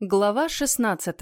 Глава 16.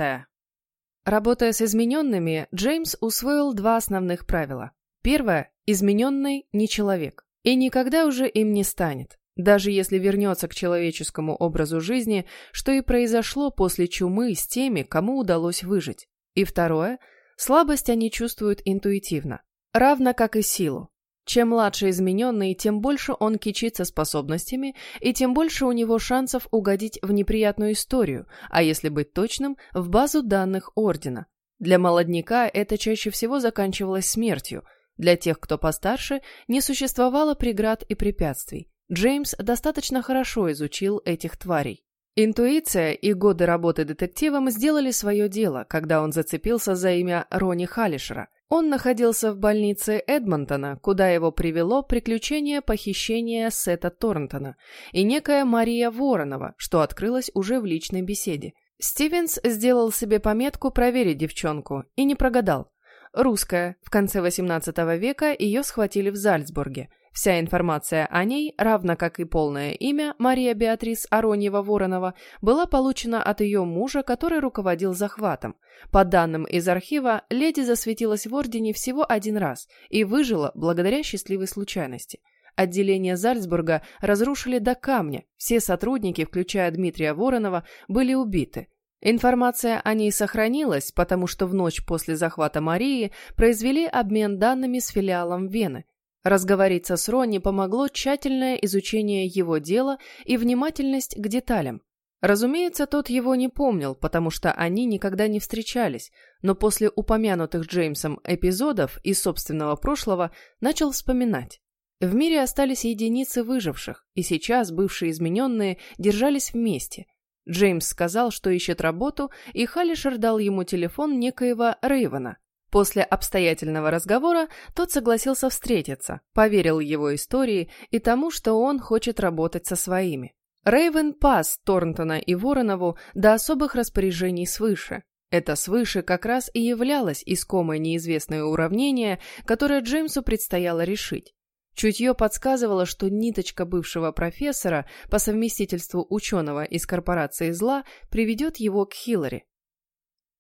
Работая с измененными, Джеймс усвоил два основных правила. Первое – измененный не человек, и никогда уже им не станет, даже если вернется к человеческому образу жизни, что и произошло после чумы с теми, кому удалось выжить. И второе – слабость они чувствуют интуитивно, равно как и силу. Чем младше измененный, тем больше он кичится способностями, и тем больше у него шансов угодить в неприятную историю, а если быть точным, в базу данных Ордена. Для молодняка это чаще всего заканчивалось смертью. Для тех, кто постарше, не существовало преград и препятствий. Джеймс достаточно хорошо изучил этих тварей. Интуиция и годы работы детективом сделали свое дело, когда он зацепился за имя Рони Халлишера. Он находился в больнице Эдмонтона, куда его привело приключение похищения Сета Торнтона и некая Мария Воронова, что открылось уже в личной беседе. Стивенс сделал себе пометку проверить девчонку и не прогадал. Русская. В конце XVIII века ее схватили в Зальцбурге – Вся информация о ней, равно как и полное имя Мария Беатрис Ароньева-Воронова, была получена от ее мужа, который руководил захватом. По данным из архива, леди засветилась в Ордене всего один раз и выжила благодаря счастливой случайности. Отделение Зальцбурга разрушили до камня, все сотрудники, включая Дмитрия Воронова, были убиты. Информация о ней сохранилась, потому что в ночь после захвата Марии произвели обмен данными с филиалом Вены – Разговориться с Ронни помогло тщательное изучение его дела и внимательность к деталям. Разумеется, тот его не помнил, потому что они никогда не встречались, но после упомянутых Джеймсом эпизодов из собственного прошлого начал вспоминать. В мире остались единицы выживших, и сейчас бывшие измененные держались вместе. Джеймс сказал, что ищет работу, и Халлишер дал ему телефон некоего Рейвена, После обстоятельного разговора тот согласился встретиться, поверил его истории и тому, что он хочет работать со своими. Рейвен пас Торнтона и Воронову до особых распоряжений свыше. Это свыше как раз и являлось искомое неизвестное уравнение, которое Джеймсу предстояло решить. Чутье подсказывало, что ниточка бывшего профессора по совместительству ученого из корпорации зла приведет его к Хиллари.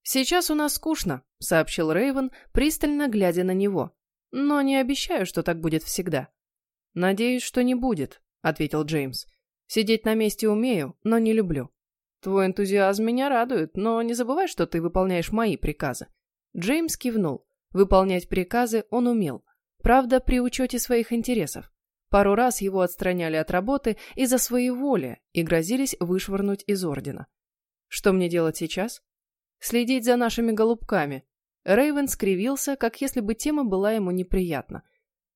«Сейчас у нас скучно», — сообщил Рейвен, пристально глядя на него. «Но не обещаю, что так будет всегда». «Надеюсь, что не будет», — ответил Джеймс. «Сидеть на месте умею, но не люблю». «Твой энтузиазм меня радует, но не забывай, что ты выполняешь мои приказы». Джеймс кивнул. Выполнять приказы он умел. Правда, при учете своих интересов. Пару раз его отстраняли от работы из-за своей воли и грозились вышвырнуть из ордена. Что мне делать сейчас? Следить за нашими голубками. Рейвен скривился, как если бы тема была ему неприятна.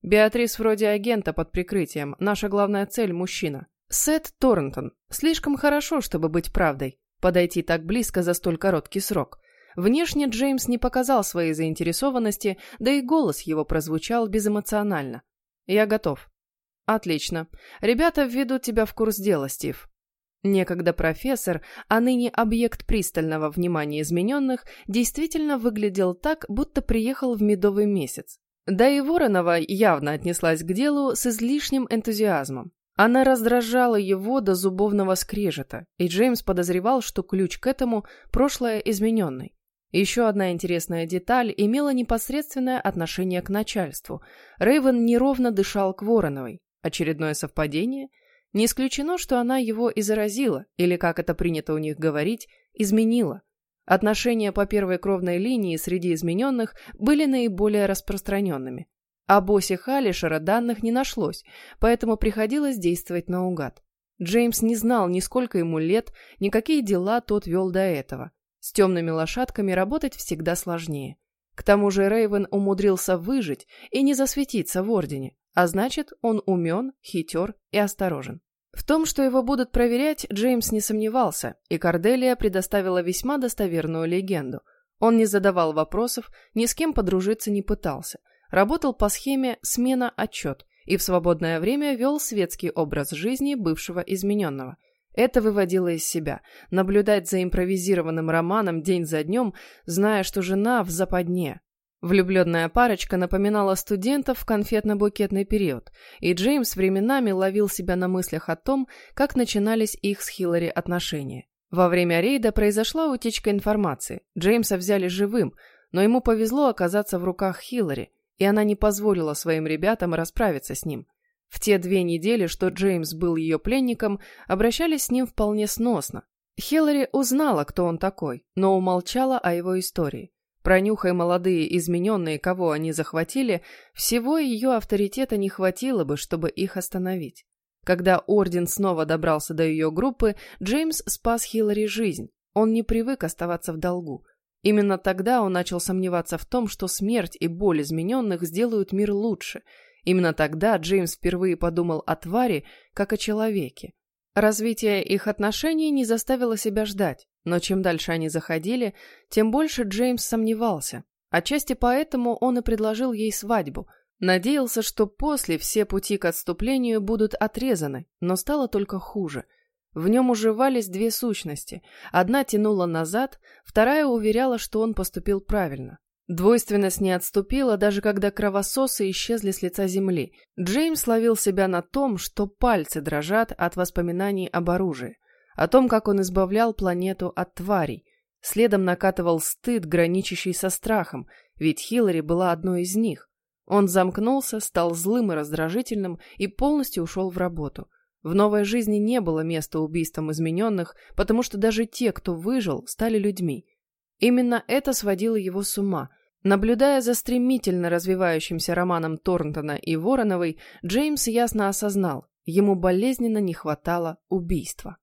Беатрис вроде агента под прикрытием. Наша главная цель – мужчина. Сет Торнтон. Слишком хорошо, чтобы быть правдой. Подойти так близко за столь короткий срок. Внешне Джеймс не показал своей заинтересованности, да и голос его прозвучал безэмоционально. «Я готов». «Отлично. Ребята введут тебя в курс дела, Стив. Некогда профессор, а ныне объект пристального внимания измененных, действительно выглядел так, будто приехал в медовый месяц. Да и Воронова явно отнеслась к делу с излишним энтузиазмом. Она раздражала его до зубовного скрежета, и Джеймс подозревал, что ключ к этому – прошлое измененной. Еще одна интересная деталь имела непосредственное отношение к начальству. Рейвен неровно дышал к Вороновой. Очередное совпадение – не исключено, что она его и заразила, или, как это принято у них говорить, изменила. Отношения по первой кровной линии среди измененных были наиболее распространенными. О боссе Халишера данных не нашлось, поэтому приходилось действовать наугад. Джеймс не знал ни сколько ему лет, ни какие дела тот вел до этого. С темными лошадками работать всегда сложнее. К тому же Рейвен умудрился выжить и не засветиться в Ордене, а значит, он умен, хитер и осторожен. В том, что его будут проверять, Джеймс не сомневался, и Корделия предоставила весьма достоверную легенду. Он не задавал вопросов, ни с кем подружиться не пытался. Работал по схеме «смена-отчет» и в свободное время вел светский образ жизни бывшего измененного. Это выводило из себя. Наблюдать за импровизированным романом день за днем, зная, что жена в западне, Влюбленная парочка напоминала студентов в конфетно-букетный период, и Джеймс временами ловил себя на мыслях о том, как начинались их с Хиллари отношения. Во время рейда произошла утечка информации. Джеймса взяли живым, но ему повезло оказаться в руках Хиллари, и она не позволила своим ребятам расправиться с ним. В те две недели, что Джеймс был ее пленником, обращались с ним вполне сносно. Хиллари узнала, кто он такой, но умолчала о его истории. Пронюхая молодые измененные, кого они захватили, всего ее авторитета не хватило бы, чтобы их остановить. Когда Орден снова добрался до ее группы, Джеймс спас Хиллари жизнь. Он не привык оставаться в долгу. Именно тогда он начал сомневаться в том, что смерть и боль измененных сделают мир лучше. Именно тогда Джеймс впервые подумал о твари, как о человеке. Развитие их отношений не заставило себя ждать, но чем дальше они заходили, тем больше Джеймс сомневался. Отчасти поэтому он и предложил ей свадьбу. Надеялся, что после все пути к отступлению будут отрезаны, но стало только хуже – в нем уживались две сущности. Одна тянула назад, вторая уверяла, что он поступил правильно. Двойственность не отступила, даже когда кровососы исчезли с лица земли. Джеймс ловил себя на том, что пальцы дрожат от воспоминаний об оружии, о том, как он избавлял планету от тварей. Следом накатывал стыд, граничащий со страхом, ведь Хиллари была одной из них. Он замкнулся, стал злым и раздражительным и полностью ушел в работу. В новой жизни не было места убийствам измененных, потому что даже те, кто выжил, стали людьми. Именно это сводило его с ума. Наблюдая за стремительно развивающимся романом Торнтона и Вороновой, Джеймс ясно осознал, ему болезненно не хватало убийства.